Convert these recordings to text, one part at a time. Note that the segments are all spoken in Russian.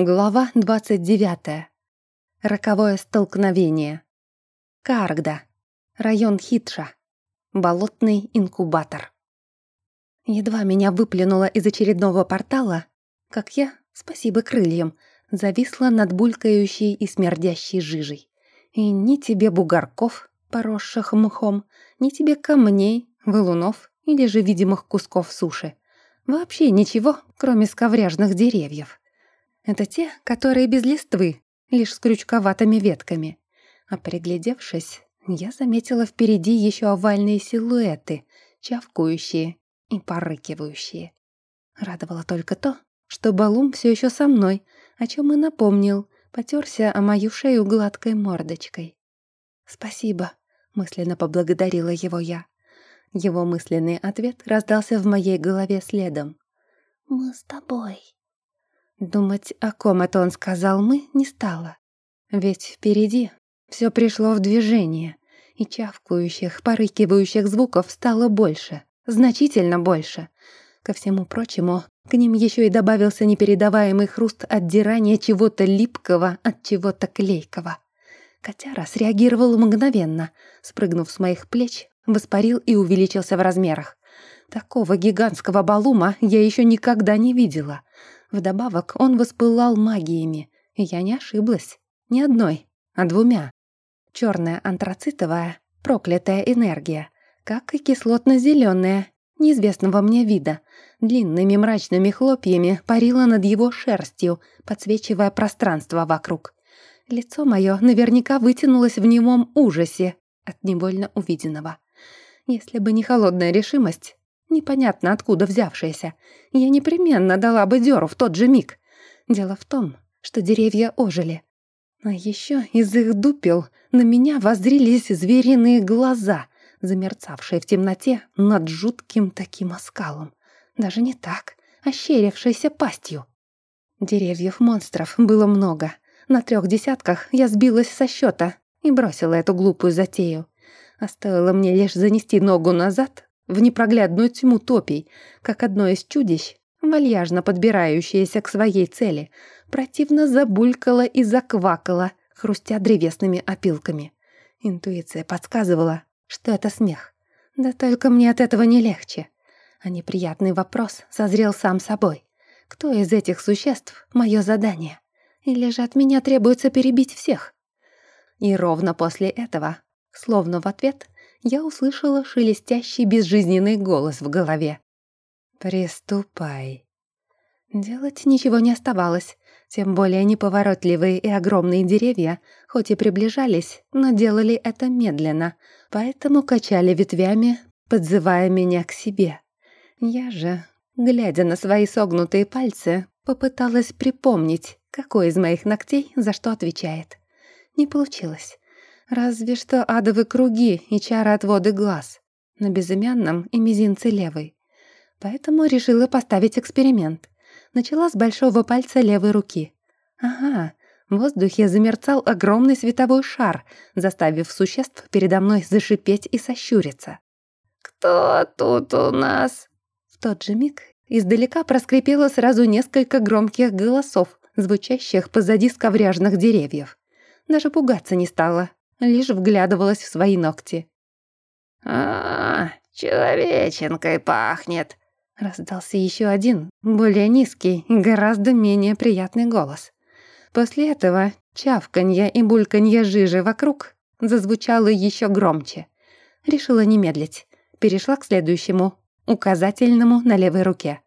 Глава 29. Роковое столкновение. Каргда. Район Хитша. Болотный инкубатор. Едва меня выплюнуло из очередного портала, как я, спасибо крыльям, зависла над булькающей и смердящей жижей. И ни тебе бугорков, поросших мхом, ни тебе камней, валунов или же видимых кусков суши. Вообще ничего, кроме сковряжных деревьев. Это те, которые без листвы, лишь с крючковатыми ветками. А приглядевшись, я заметила впереди еще овальные силуэты, чавкающие и порыкивающие. Радовало только то, что Балум все еще со мной, о чем и напомнил, потерся о мою шею гладкой мордочкой. «Спасибо», — мысленно поблагодарила его я. Его мысленный ответ раздался в моей голове следом. «Мы с тобой». Думать, о ком это он сказал «мы» не стало. Ведь впереди все пришло в движение, и чавкающих, порыкивающих звуков стало больше, значительно больше. Ко всему прочему, к ним еще и добавился непередаваемый хруст отдирания чего-то липкого от чего-то клейкого. Котяра среагировал мгновенно, спрыгнув с моих плеч, воспарил и увеличился в размерах. Такого гигантского балума я еще никогда не видела. Вдобавок он воспылал магиями, и я не ошиблась. Не одной, а двумя. Черная антрацитовая, проклятая энергия, как и кислотно-зеленая, неизвестного мне вида, длинными мрачными хлопьями парила над его шерстью, подсвечивая пространство вокруг. Лицо мое наверняка вытянулось в немом ужасе от невольно увиденного. Если бы не холодная решимость, непонятно откуда взявшаяся, я непременно дала бы дёру в тот же миг. Дело в том, что деревья ожили. А еще из их дупел на меня воззрились звериные глаза, замерцавшие в темноте над жутким таким оскалом. Даже не так, ощерившейся пастью. Деревьев монстров было много. На трех десятках я сбилась со счета и бросила эту глупую затею. А стоило мне лишь занести ногу назад, в непроглядную тьму топий, как одно из чудищ, вальяжно подбирающееся к своей цели, противно забулькало и заквакало, хрустя древесными опилками. Интуиция подсказывала, что это смех. Да только мне от этого не легче. А неприятный вопрос созрел сам собой. Кто из этих существ — мое задание? Или же от меня требуется перебить всех? И ровно после этого, словно в ответ, я услышала шелестящий безжизненный голос в голове. «Приступай». Делать ничего не оставалось, тем более неповоротливые и огромные деревья, хоть и приближались, но делали это медленно, поэтому качали ветвями, подзывая меня к себе. Я же, глядя на свои согнутые пальцы, попыталась припомнить, какой из моих ногтей за что отвечает. Не получилось. Разве что адовые круги и чары отводы глаз. На безымянном и мизинце левой. Поэтому решила поставить эксперимент. Начала с большого пальца левой руки. Ага, в воздухе замерцал огромный световой шар, заставив существ передо мной зашипеть и сощуриться. «Кто тут у нас?» В тот же миг издалека проскрипело сразу несколько громких голосов, звучащих позади сковряжных деревьев. Даже пугаться не стала, лишь вглядывалась в свои ногти. «А, человеченкой пахнет», — раздался еще один, более низкий гораздо менее приятный голос. После этого чавканье и бульканье жижи вокруг зазвучало еще громче. Решила не медлить. Перешла к следующему, указательному на левой руке.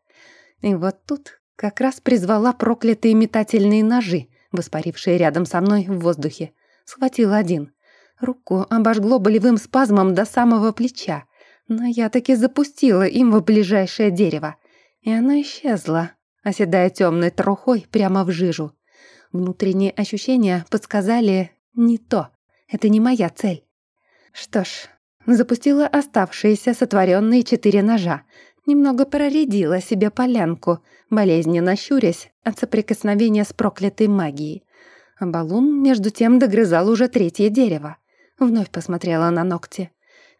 И вот тут как раз призвала проклятые метательные ножи, воспарившие рядом со мной в воздухе. Схватила один. Руку обожгло болевым спазмом до самого плеча, но я таки запустила им в ближайшее дерево, и оно исчезло, оседая темной трухой прямо в жижу. Внутренние ощущения подсказали «не то, это не моя цель». Что ж, запустила оставшиеся сотворенные четыре ножа, немного проредила себе полянку, болезненно щурясь от соприкосновения с проклятой магией. Балум, между тем, догрызал уже третье дерево. Вновь посмотрела на ногти.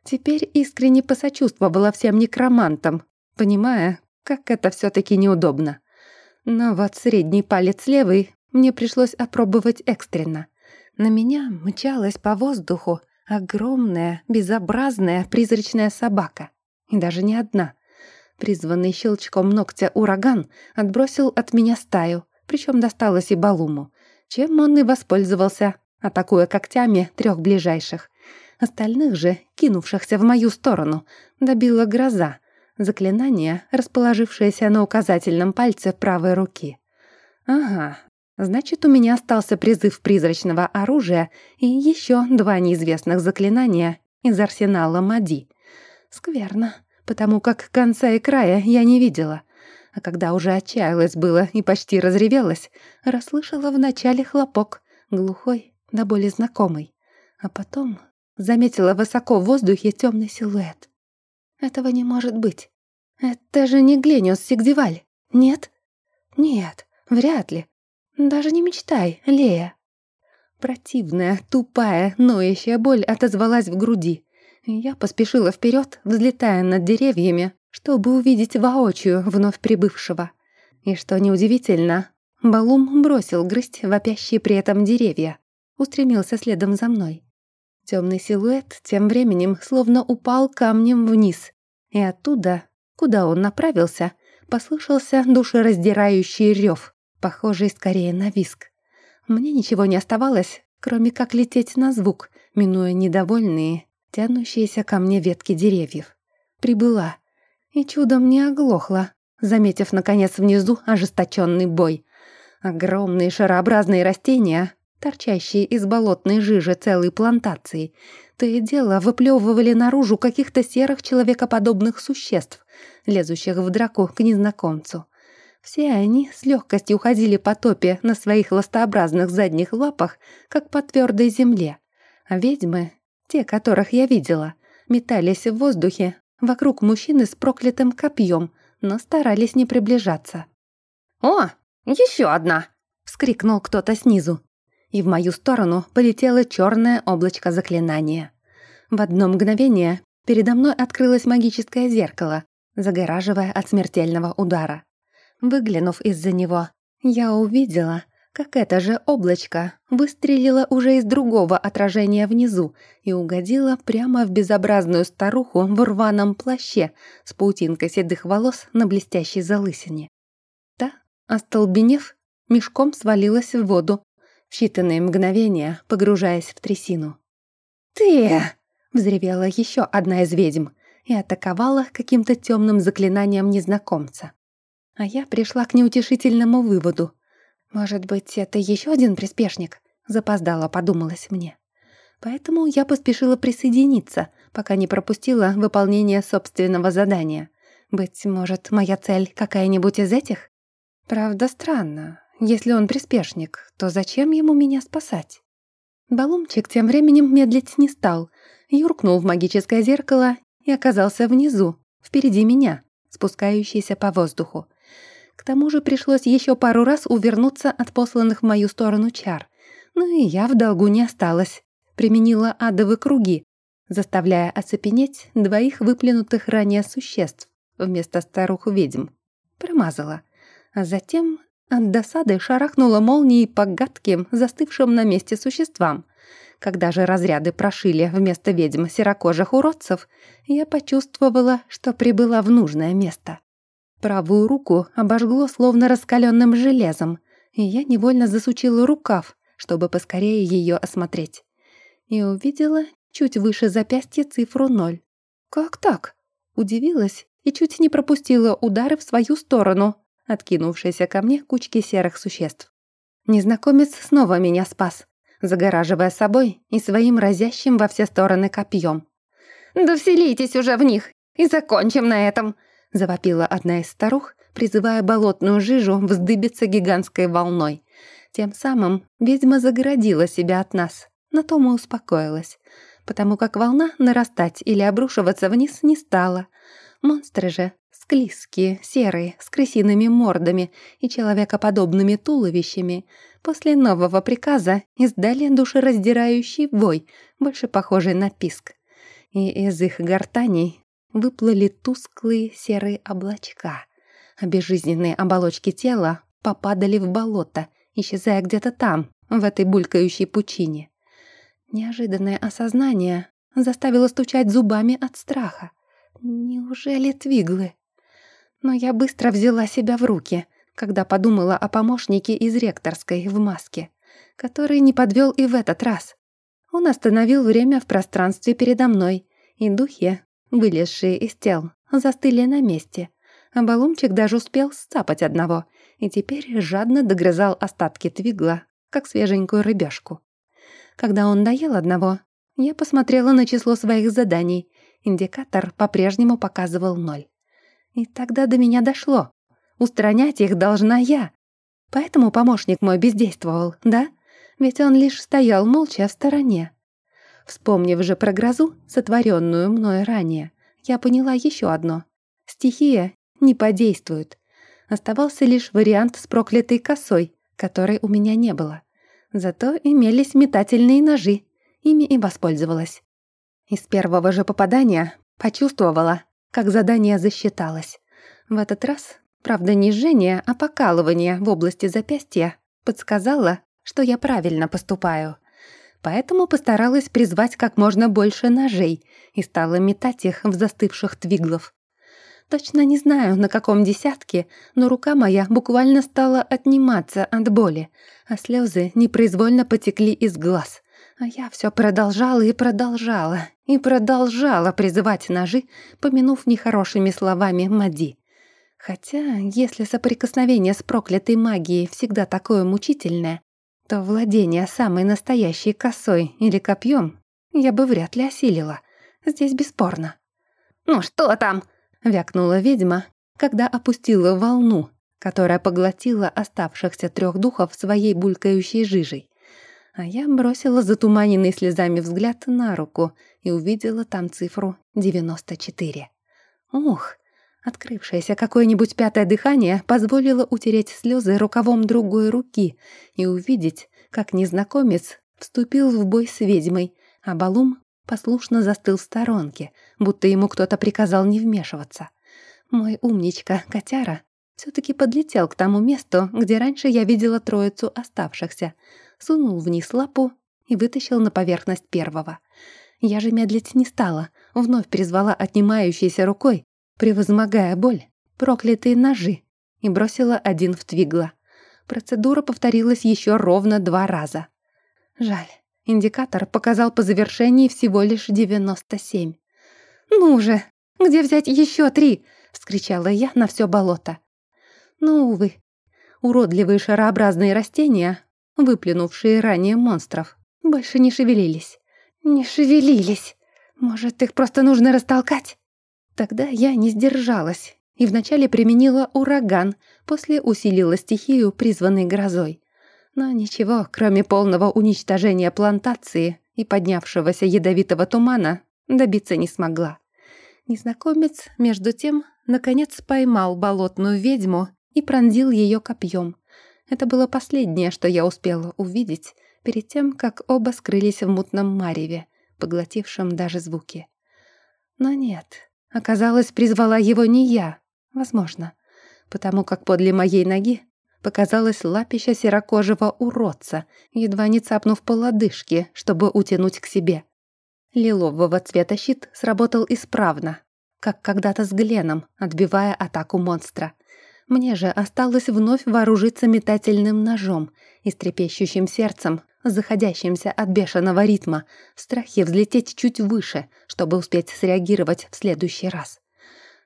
Теперь искренне посочувствовала всем некромантам, понимая, как это все таки неудобно. Но вот средний палец левый мне пришлось опробовать экстренно. На меня мчалась по воздуху огромная, безобразная призрачная собака. И даже не одна. Призванный щелчком ногтя ураган отбросил от меня стаю, причем досталось и Балуму, чем он и воспользовался, атакуя когтями трех ближайших. Остальных же, кинувшихся в мою сторону, добила гроза, заклинание, расположившееся на указательном пальце правой руки. Ага, значит, у меня остался призыв призрачного оружия и еще два неизвестных заклинания из арсенала Мади. Скверно потому как конца и края я не видела. А когда уже отчаялась было и почти разревелась, расслышала вначале хлопок, глухой, да более знакомый. А потом заметила высоко в воздухе темный силуэт. Этого не может быть. Это же не Глениус Сигдеваль, нет? Нет, вряд ли. Даже не мечтай, Лея. Противная, тупая, ноющая боль отозвалась в груди. Я поспешила вперед, взлетая над деревьями, чтобы увидеть воочию вновь прибывшего. И что неудивительно, Балум бросил грызть вопящие при этом деревья, устремился следом за мной. Темный силуэт тем временем словно упал камнем вниз, и оттуда, куда он направился, послышался душераздирающий рев, похожий скорее на виск. Мне ничего не оставалось, кроме как лететь на звук, минуя недовольные тянущиеся ко мне ветки деревьев. Прибыла. И чудом не оглохла, заметив, наконец, внизу ожесточенный бой. Огромные шарообразные растения, торчащие из болотной жижи целой плантации, то и дело выплевывали наружу каких-то серых человекоподобных существ, лезущих в драку к незнакомцу. Все они с легкостью ходили по топе на своих ластообразных задних лапах, как по твердой земле. А ведьмы те, которых я видела, метались в воздухе вокруг мужчины с проклятым копьем, но старались не приближаться. «О, еще одна!» — вскрикнул кто-то снизу. И в мою сторону полетело черное облачко заклинания. В одно мгновение передо мной открылось магическое зеркало, загораживая от смертельного удара. Выглянув из-за него, я увидела, как это же облачко выстрелило уже из другого отражения внизу и угодило прямо в безобразную старуху в рваном плаще с паутинкой седых волос на блестящей залысине. Та, остолбенев, мешком свалилась в воду, в считанные мгновения погружаясь в трясину. «Ты!» — взревела еще одна из ведьм и атаковала каким-то темным заклинанием незнакомца. А я пришла к неутешительному выводу — может быть, это еще один приспешник? Запоздало, подумалось мне. Поэтому я поспешила присоединиться, пока не пропустила выполнение собственного задания. Быть может, моя цель какая-нибудь из этих? Правда, странно. Если он приспешник, то зачем ему меня спасать? Балумчик тем временем медлить не стал, юркнул в магическое зеркало и оказался внизу, впереди меня, спускающийся по воздуху. К тому же пришлось еще пару раз увернуться от посланных в мою сторону чар. Ну и я в долгу не осталась. Применила адовые круги, заставляя оцепенеть двоих выплюнутых ранее существ вместо старух-ведьм. Промазала. А затем от досады шарахнула молнией по гадким, застывшим на месте существам. Когда же разряды прошили вместо ведьм серокожих уродцев, я почувствовала, что прибыла в нужное место. Правую руку обожгло словно раскаленным железом, и я невольно засучила рукав, чтобы поскорее ее осмотреть. И увидела чуть выше запястья цифру ноль. «Как так?» Удивилась и чуть не пропустила удары в свою сторону, откинувшиеся ко мне кучки серых существ. Незнакомец снова меня спас, загораживая собой и своим разящим во все стороны копьем. «Да вселитесь уже в них и закончим на этом!» — завопила одна из старух, призывая болотную жижу вздыбиться гигантской волной. Тем самым ведьма загородила себя от нас, на том и успокоилась, потому как волна нарастать или обрушиваться вниз не стала. Монстры же, склизкие, серые, с крысиными мордами и человекоподобными туловищами, после нового приказа издали душераздирающий вой, больше похожий на писк. И из их гортаней выплыли тусклые серые облачка, а безжизненные оболочки тела попадали в болото исчезая где-то там, в этой булькающей пучине. Неожиданное осознание заставило стучать зубами от страха. Неужели твиглы? Но я быстро взяла себя в руки, когда подумала о помощнике из ректорской в маске, который не подвел и в этот раз. Он остановил время в пространстве передо мной, и духи, вылезшие из тел, застыли на месте. А Балумчик даже успел сцапать одного и теперь жадно догрызал остатки твигла, как свеженькую рыбешку. Когда он доел одного, я посмотрела на число своих заданий. Индикатор по-прежнему показывал ноль. И тогда до меня дошло. Устранять их должна я. Поэтому помощник мой бездействовал, да? Ведь он лишь стоял молча в стороне. Вспомнив же про грозу, сотворенную мной ранее, я поняла еще одно. Стихия не подействует. Оставался лишь вариант с проклятой косой, которой у меня не было. Зато имелись метательные ножи. Ими и воспользовалась. Из первого же попадания почувствовала, как задание засчиталось. В этот раз, правда, не жжение, а покалывание в области запястья подсказало, что я правильно поступаю. Поэтому постаралась призвать как можно больше ножей и стала метать их в застывших твиглов. Точно не знаю, на каком десятке, но рука моя буквально стала отниматься от боли, а слезы непроизвольно потекли из глаз. А я все продолжала и продолжала, и продолжала призывать ножи, помянув нехорошими словами Мади. Хотя, если соприкосновение с проклятой магией всегда такое мучительное, то владение самой настоящей косой или копьем я бы вряд ли осилила. Здесь бесспорно. «Ну что там?» — вякнула ведьма, когда опустила волну, которая поглотила оставшихся трех духов своей булькающей жижей. А я бросила затуманенный слезами взгляд на руку и увидела там цифру 94. Ух, открывшееся какое-нибудь пятое дыхание позволило утереть слезы рукавом другой руки и увидеть, как незнакомец вступил в бой с ведьмой, а Балум послушно застыл в сторонке, будто ему кто-то приказал не вмешиваться. Мой умничка, котяра, все-таки подлетел к тому месту, где раньше я видела троицу оставшихся, сунул вниз лапу и вытащил на поверхность первого. Я же медлить не стала, вновь призвала отнимающейся рукой, превозмогая боль, проклятые ножи, и бросила один в твигла. Процедура повторилась еще ровно два раза. Жаль, Индикатор показал по завершении всего лишь 97. «Ну же, где взять еще три?» — вскричала я на все болото. Но, увы, уродливые шарообразные растения, выплюнувшие ранее монстров, больше не шевелились. Не шевелились. Может, их просто нужно растолкать? Тогда я не сдержалась и вначале применила ураган, после усилила стихию, призванной грозой но ничего, кроме полного уничтожения плантации и поднявшегося ядовитого тумана, добиться не смогла. Незнакомец, между тем, наконец поймал болотную ведьму и пронзил ее копьем. Это было последнее, что я успела увидеть перед тем, как оба скрылись в мутном мареве, поглотившем даже звуки. Но нет, оказалось, призвала его не я, возможно, потому как подле моей ноги показалось лапища серокожего уродца, едва не цапнув по лодыжке, чтобы утянуть к себе. Лилового цвета щит сработал исправно, как когда-то с Гленом, отбивая атаку монстра. Мне же осталось вновь вооружиться метательным ножом и с трепещущим сердцем, заходящимся от бешеного ритма, в страхе взлететь чуть выше, чтобы успеть среагировать в следующий раз.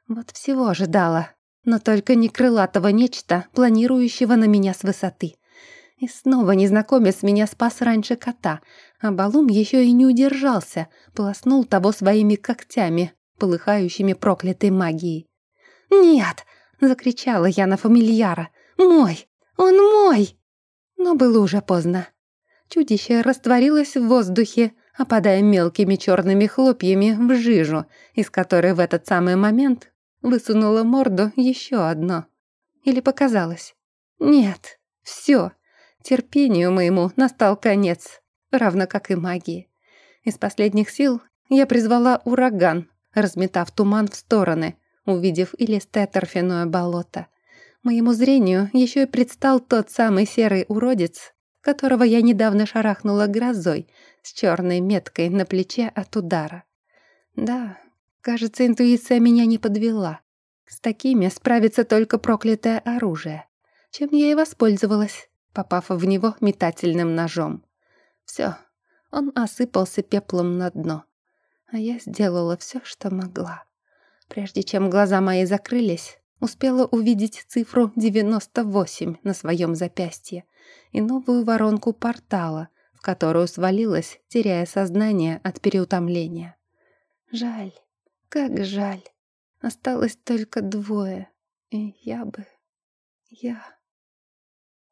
Вот всего ожидала, но только не крылатого нечто, планирующего на меня с высоты. И снова незнакомец меня спас раньше кота, а Балум еще и не удержался, полоснул того своими когтями, полыхающими проклятой магией. «Нет!» — закричала я на фамильяра. «Мой! Он мой!» Но было уже поздно. Чудище растворилось в воздухе, опадая мелкими черными хлопьями в жижу, из которой в этот самый момент Высунула морду еще одно. Или показалось? Нет, все. Терпению моему настал конец, равно как и магии. Из последних сил я призвала ураган, разметав туман в стороны, увидев и листое торфяное болото. Моему зрению еще и предстал тот самый серый уродец, которого я недавно шарахнула грозой с черной меткой на плече от удара. Да, кажется, интуиция меня не подвела. С такими справится только проклятое оружие, чем я и воспользовалась, попав в него метательным ножом. Все, он осыпался пеплом на дно, а я сделала все, что могла. Прежде чем глаза мои закрылись, успела увидеть цифру 98 на своем запястье и новую воронку портала, в которую свалилась, теряя сознание от переутомления. Жаль, как жаль. Осталось только двое, и я бы... Я...